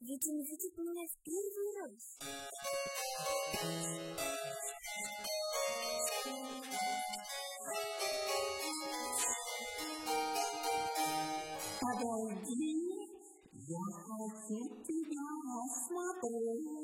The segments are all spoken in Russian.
Ведь он видит меня в первый раз. Подойди, я хочу тебя осмотреть.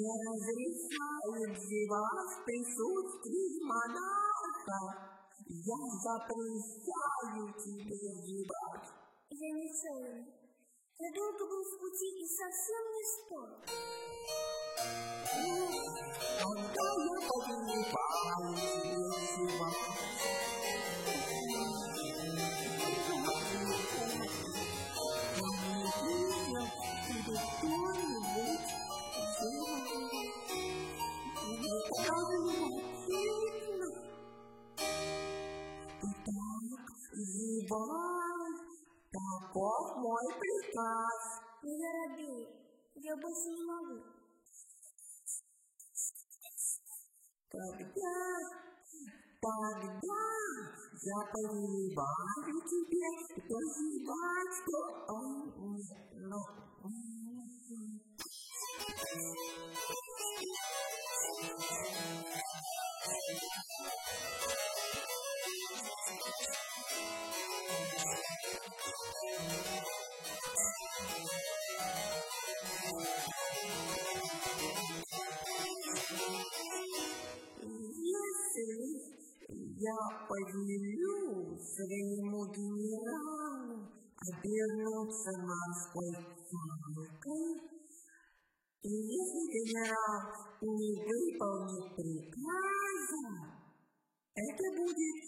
Не разрешает зевать в присутствии монарха. Я запрещаю тебе зевать. Я нечаянно. Я долго был в пути и совсем не спал. Когда я повелеваю тебе зевать, таков мой приказ. Но я робею. Я больше не могу. Тогда, тогда я повелеваю тебе позевать, что... м, ну, м, Если я повелю своему генералу обернуться морской чайкой, и если генерал не выполнит приказа, это будет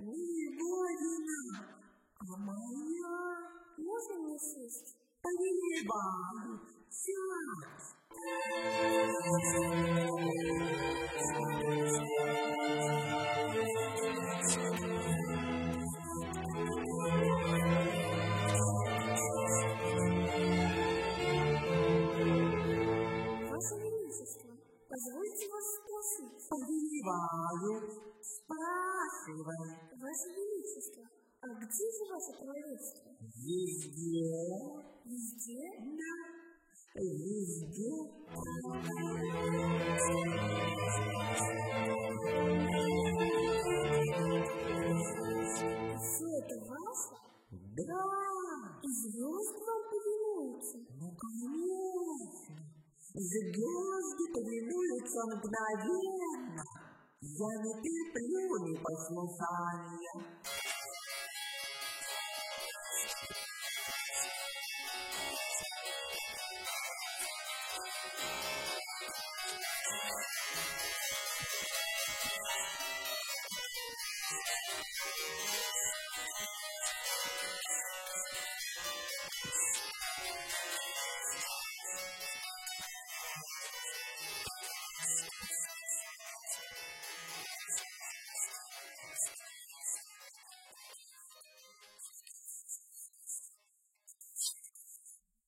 не его вина, моя. Можно мне сесть? Повелеваю, сядь. Ваше Величество, позвольте вас спросить. Повелеваю, спрашивай. Ваше Величество, а где же ваше королевство? Везде, Везде? да, везде. Все это ваше? Да, И звезд вам повинуются? ну конечно. Звезды повинуются мгновенно. Я не терплю непослушания.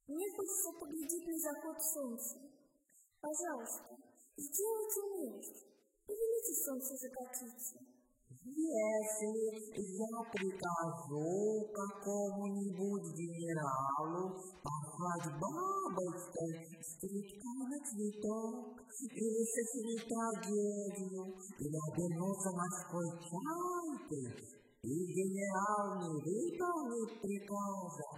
Мне хочется поглядеть на заход солнца. Пожалуйста, солнце закатиться. Если я прикажу какому-нибудь генералу послать бабочкой с цветка на цветок, или со цветка гелью, или обернуться морской чайкой, и генерал не выполнит приказа,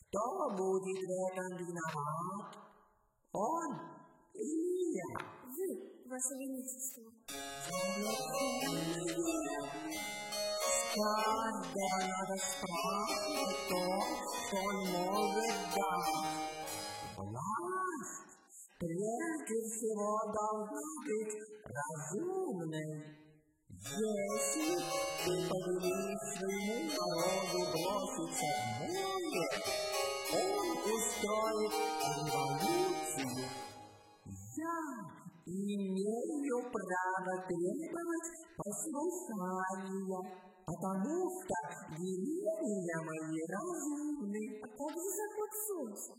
кто будет в этом виноват? Он? Спрашивать то, что он может дать. Власть прежде всего должна быть разумной. Если ты повелишь своему народу броситься в море, он устроит революцию. Я имею право требовать послушания, потому что деревья мои разумны. А как же заход солнца?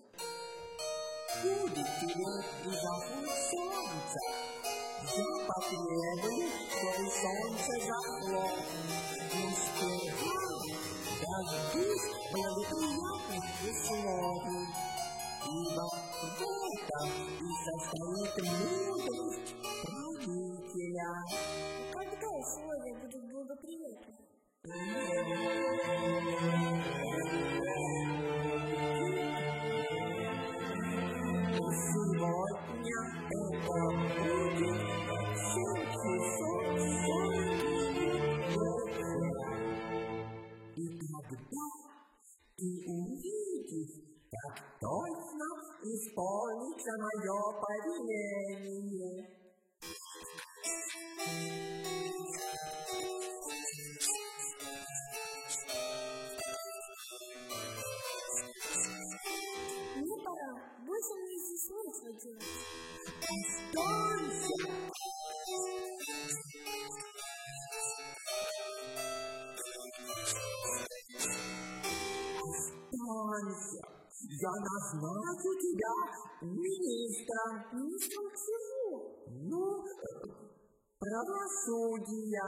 Будет тебе и заход солнца. Я потребую, чтобы солнце зашло. Но сперва дождись благоприятных условий. Ибо в этом и состоит мудрость правителя. Когда условия будут благоприятны? Я назначу тебя министром. Министром чего? Ну, правосудия.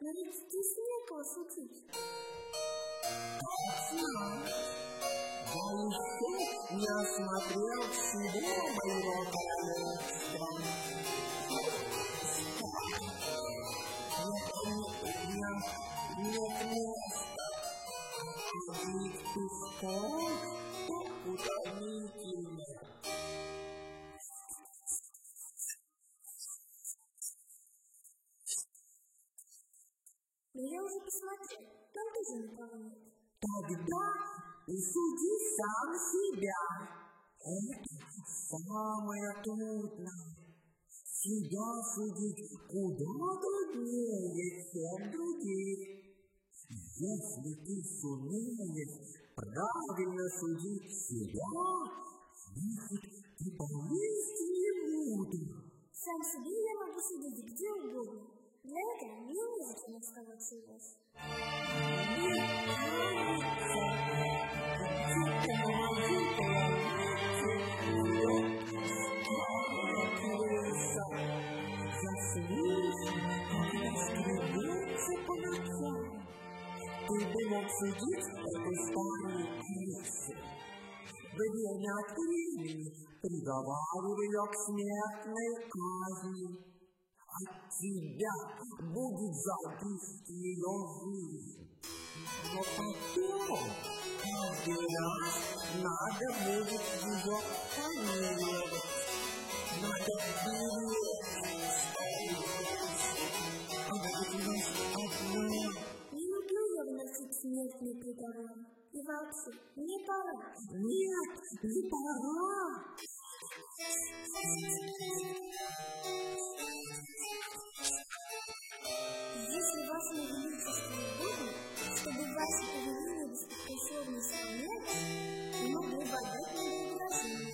Но ведь здесь некого шутить. Точно. Я еще не осмотрел всего моего королевства. Нет, нет места. Ходить пешком так утомительно. Но я уже посмотрел. Там тоже никого нет. Тогда и суди сам себя. Это самое трудное. Себя судить куда труднее, чем других. Если ты сумеешь правильно судить себя, значит, ты поистине мудр. Сам себе я могу судить где угодно. Этого мне незачем оставаться у вас. Ты мог судить Приговариваю ее к смертной казни. От тебя будет зависеть ее жизнь. Но потом, каждый раз, надо будет ее помиловать. Надо беречь смертный приговор. И вообще, мне пора. Нет, не пора. Если вашему величеству угодно, чтобы ваши повеления беспрекословно исполнялись, вы могли бы отдать мне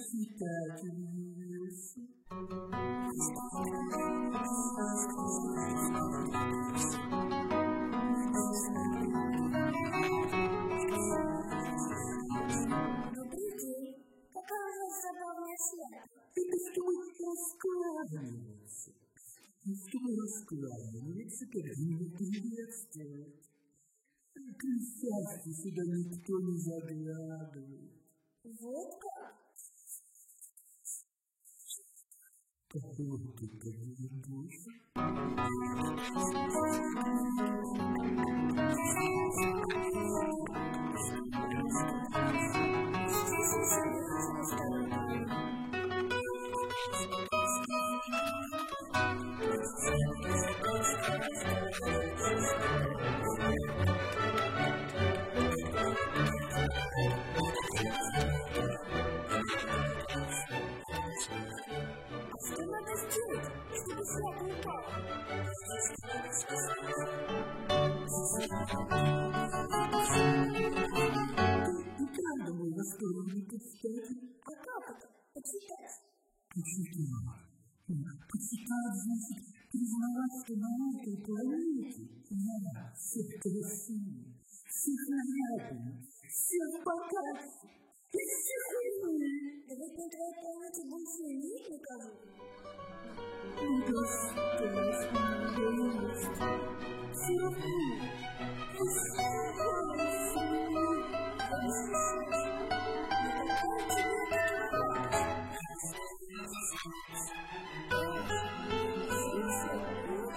и почитатель явился. Добрый день. Какая у вас забавная шляпа? Это чтобы раскаиваться. чтобы раскланиваться, когда не приветствовать. Присядьте, сюда никто не заглядывает. Вот как? Какой ты поглядишь? Что восторг не представить. А как это? Почитать. Почитала. Почитать значит признавать, что на этой планете я всех красивее, всех наряднее, всех богаче и всех умнее. Да ведь на твоей планете больше нет никого. Ну да что ж, надо есть. Все равно.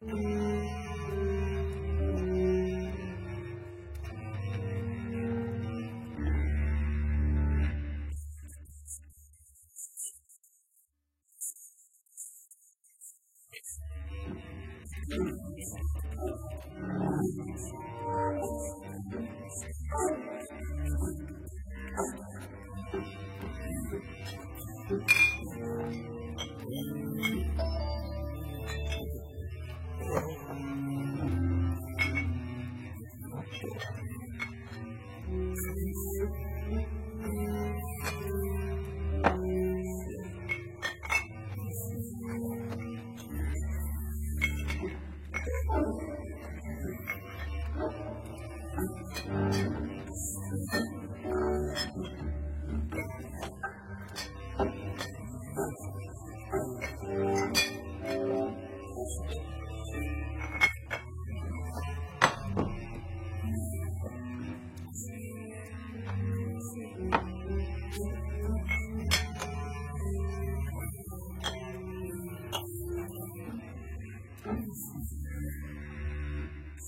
Что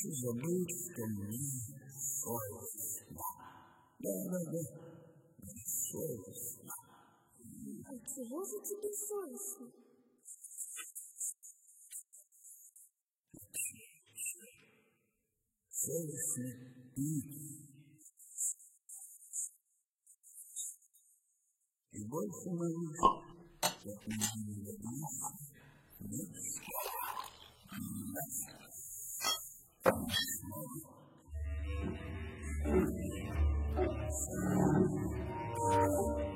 что мне совестно. Да, да, да. Мне совестно. А чего же тебе совестно? Совестно пить. И больше моих, как не любовь, Thank you.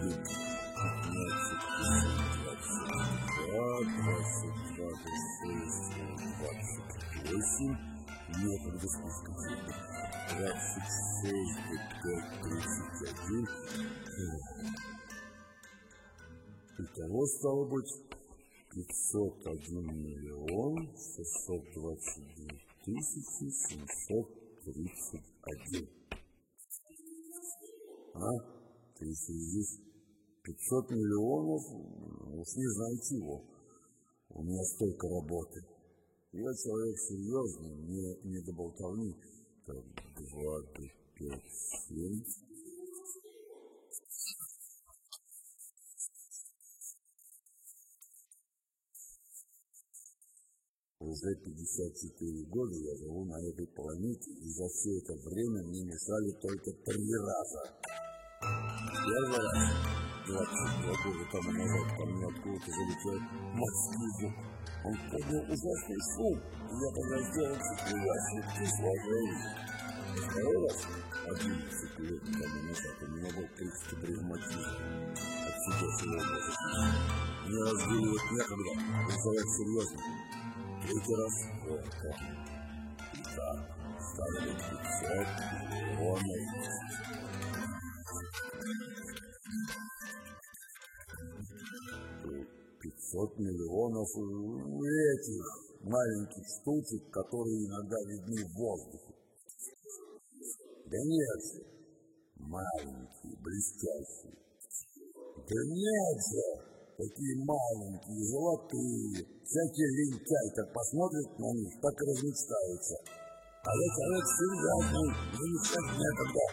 День, пятнадцать, двадцать два, двадцать два, двадцать восемь, некогда списком цифр, двадцать шесть, пять, тридцать один. Итого стало быть 501 миллион 622 тысячи 731. А? Ты еще здесь 500 миллионов, уж не знаю чего. У меня столько работы. Я человек серьезный, мне не до болтовни. Так, два, пять, семь. Уже 54 года я живу на этой планете, и за все это время мне мешали только три раза. Первый раз, 22 года тому назад, ко мне откуда-то залетел морской. Он поднял ужасный шум, и я тогда сделался ужасный кислотой. Второй раз, 11 лет тому назад, у меня был критический ревматизм от сидящего возраста. Мне разделивать некогда, человек серьезный. Водка. Итак, стало быть 500 миллионов. Пятьсот миллионов этих маленьких штучек, которые иногда видны в воздухе. Да нет же, маленькие, блестящие. Да нет же, такие маленькие, золотые. Всякие лентяй так посмотрят на них, так и размечтаются. А я человек серьезный, замечать некогда.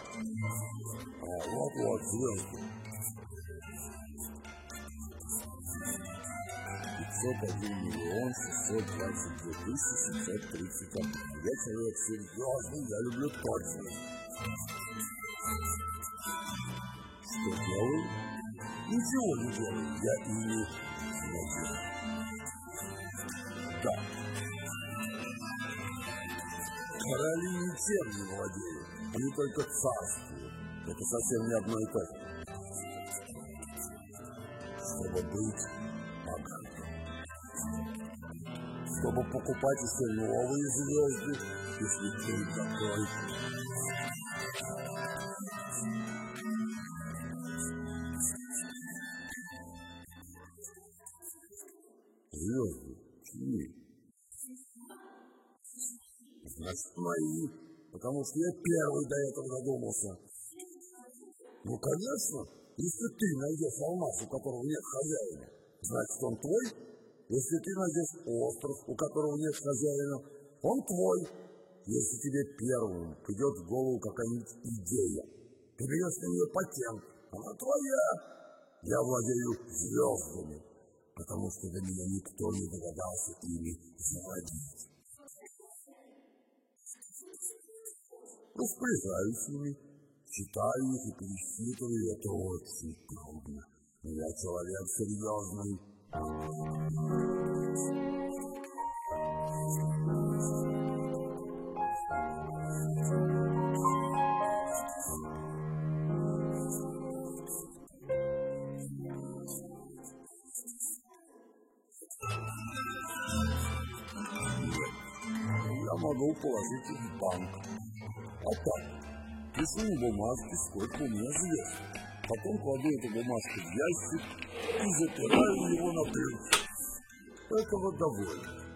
А, вот-вот, звезды. 501 миллион 622 тысячи 731. Я человек серьезный, я люблю точность. Что делаю? Ничего не делаю, я ими владею. Да. Короли ничем не владеют, они только царствуют. Это совсем не одно и то же. Чтобы быть богатым. Чтобы покупать еще новые звезды, если ты такой. Мои, потому что я первый до этого додумался. Ну, конечно, если ты найдешь алмаз, у которого нет хозяина, значит, он твой. Если ты найдешь остров, у которого нет хозяина, он твой. Если тебе первым придет в голову какая-нибудь идея, ты берешь на нее патент, она твоя. Я владею звездами, потому что до меня никто не догадался ими заводить. Распоряжаюсь ими, читаю их и пересчитываю, это очень трудно. Я человек серьезный. Я могу положить их в банк. А так, пишу бумажки, сколько у меня звезд. Потом кладу эту бумажку в ящик и запираю его на ключ. Этого довольно.